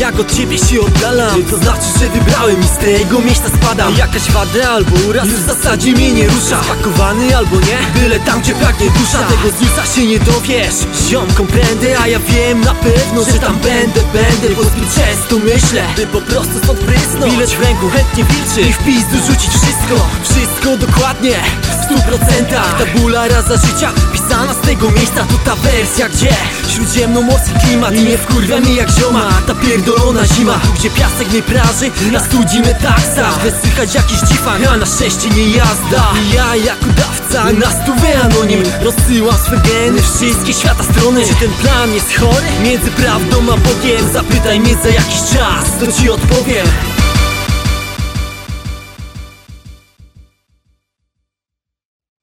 jak od ciebie się oddalam? To znaczy, że wybrałem i z tego miejsca spadam? Jakaś wada albo uraz już w zasadzie mnie nie rusza. Spakowany albo nie, byle tam gdzie pragnie dusza. Tego z się nie dowiesz. Ziom komprendę, a ja wiem na pewno, że tam będę Będę, bo zbyt często myślę, by po prostu stąd prysnąć Bilet w ręku chętnie wilczy. I w pizdu rzucić wszystko. Wszystko dokładnie, w stu procentach. Tabula rasa życia, pisana z tego miejsca To ta wersja, gdzie śródziemnomorski klimat I nie wkurwia mnie jak zioma, ta pierdolona zima Tu gdzie piasek nie praży, na studzi metaksa Źle słychać jakiś dzifan, a na szczęście nie jazda. I ja jako dawca, na stówę anonim Rozsyłam swe geny, wszystkie świata strony. Czy ten plan jest chory? Między prawdą a Bogiem Zapytaj mnie za jakiś czas, to ci odpowiem